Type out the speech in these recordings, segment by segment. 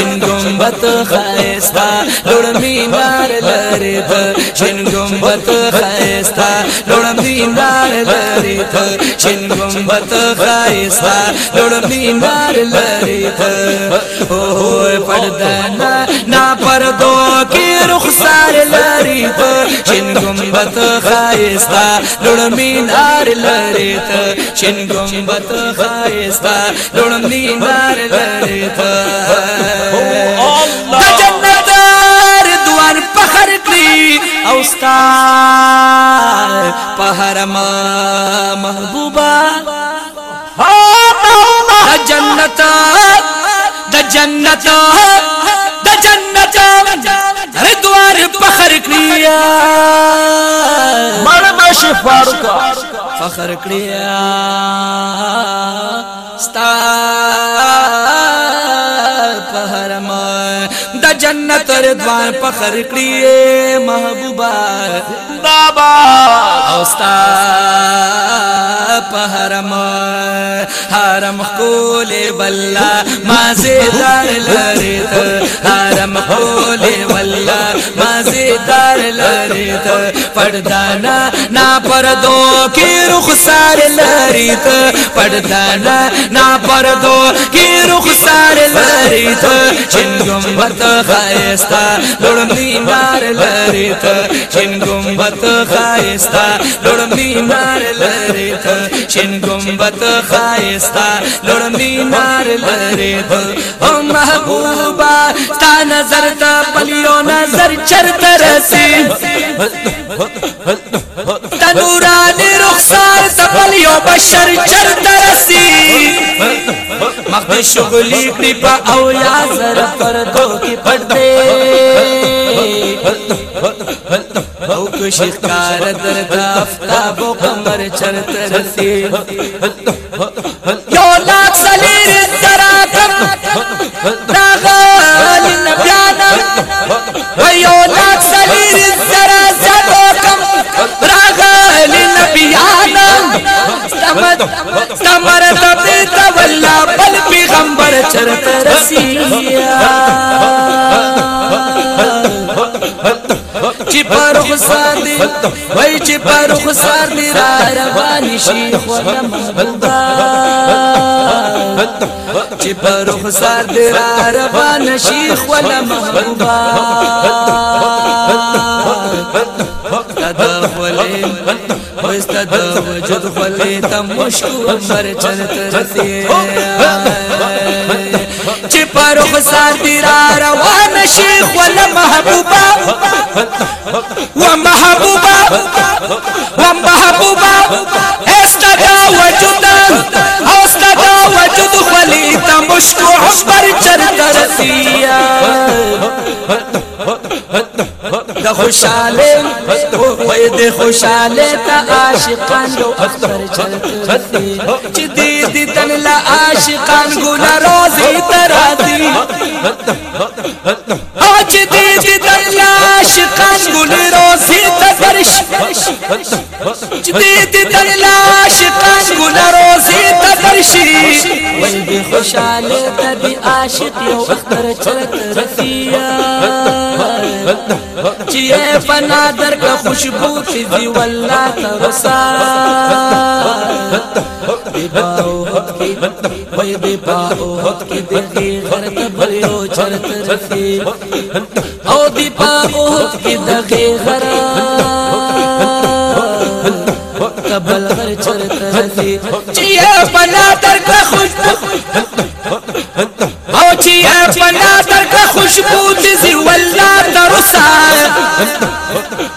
شین گمبت خایستا لړم دینار لری ته شین گمبت خایستا لړم دینار لری ته شین گمبت خایستا لړم دینار پردانا نا پردو کې رخصار لری ته شین گمبت خایستا لړم دینار لری ته شین گمبت خایستا لړم او ستا په حرم محبوبا د جنت د جنت د جنت هردوار فخر کړی مړ بشي فاروق فخر کړی ستا په حرم د جنت ردوار فخر کړی ما توبه بابا او ستا په حرم حرم کولې بللا ما زه دل لري ته لرت پڑدانا نہ دو رخ پردو لڑت پڑدانا پر دو چن گمبت چن گمبت پائے گت پائےمی مار لڑت چین گت پائےمبی او محبوبا تا نظر تا پلیو نظر چرت چڑھ تنوران رخصار تپل یو بشر چر ترسی مخت شغلی کری پا اویا زر پردو کی پڑتے او کشکار درد آفتاب و قمر چر ترسی کمر دبی تا والله بل پیغمبر چرته رسیا چې پر خسار دی وای چې پر خسار دی را روان شي خوږه محبوبا چې پر خسار دی را روان شي خوږه محبوبا استاد خولي استاد وجود خولي تم مشکو مر چن ترسي چې پر خسار دی را روان شیخ ول محبوبا و محبوبا و محبوبا د خوشاله وای د خوشاله لا عاشقان ګل روزي تراتي اج دې لا عاشقان ګل روزي تفرش چې لا عاشقان ګل روزي تفرشي وای د خوشاله تا عاشق یو اختر چرته رسیا چې فنا درک خوشبو کې دی والله ترسا وای دی پاو کې دی غر تبلو چرت رسی او دی پاو کې دی غر قبل غر چرت رسی چې فنا درک خوشبو او چې فنا درک خوشبو دی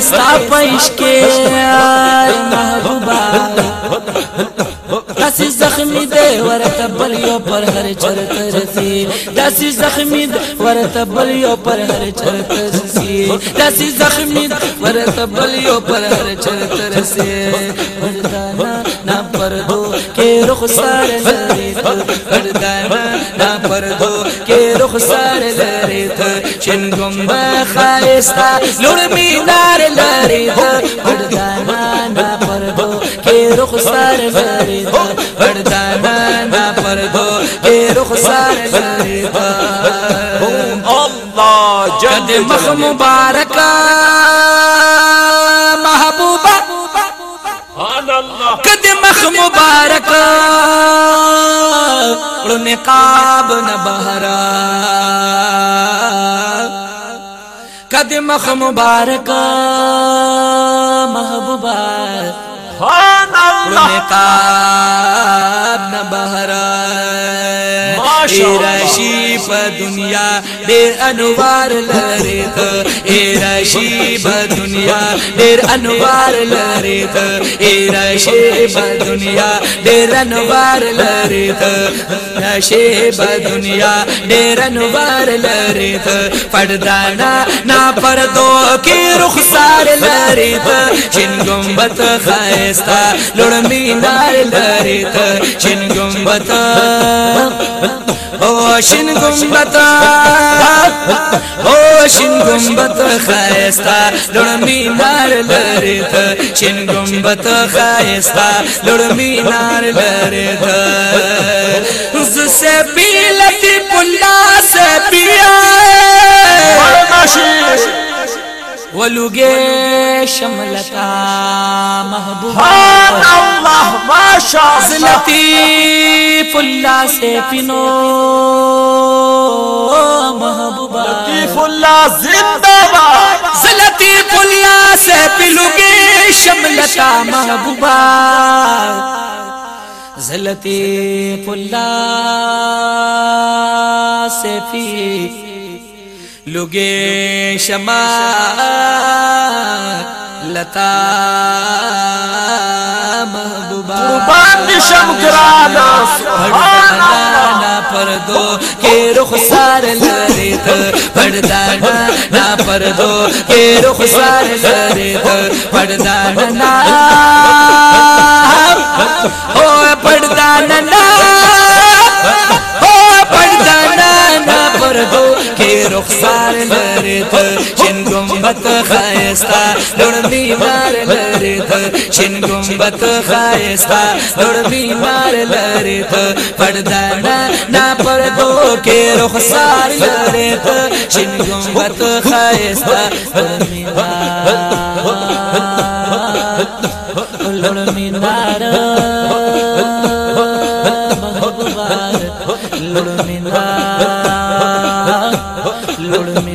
ستا پښ کې محبوبا داسې زخمی دی ورته بل یو پر هر چرته رسی داسې زخمی دی ورته بل یو پر هر چرته رسی داسې زخمی دی ورته بل یو پر هر چرته رسی پردو کې رخصار لري ته پردانه دا پردو کې رخصار لري ته چن ګم خالصتا لور مینار لري ته پردانه دا پردو کې رخصار لري ته دا پردو کې رخصار لري ته الله جد مخ مبارکا سبحان الله مبارک ان کا بہر کد محبارکا محبوبار نقاب نہ بہرا شی په دنیا دیر انوار لریت اے ایرشی په دنیا دیر انوار لریت اے ایرشی په دنیا دیر انوار لریت ته نشی دنیا دیر انوار لریت ته پردانا نا پردو کې رخسار لري ته چین ګمبت خایستا لړ مینار لریت ته چین او شین ګمبت گمبتا او شین گمبتا خایستا لړمی نار لرد ته شین گمبتا خایستا لړمی نار لری ته سے پی آئے ولو گے شملتا محبوب الله ماشاء لطیف اللہ سے پنو محبوبہ لطیف اللہ زندہ باد لطیف اللہ سے پلو گے شملتا محبوبہ زلتی پلا سے پی لگے شما لتا محبوبا قربان نشم ګرانا سبحان الله پردو کې روح سار لري ته پردانا نا پردو کې روح سار لري ته پردانا نا او پردانا نا او پردانا نا پردو کې روح سار لري ته گمبت خایستا لړ مینار لری ته شین گمبت خایستا لړ مینار لری ته پردانا نا پردو کې رخسار لری ته شین گمبت خایستا لړ مینار لړ مینار لڑ مینار لڑ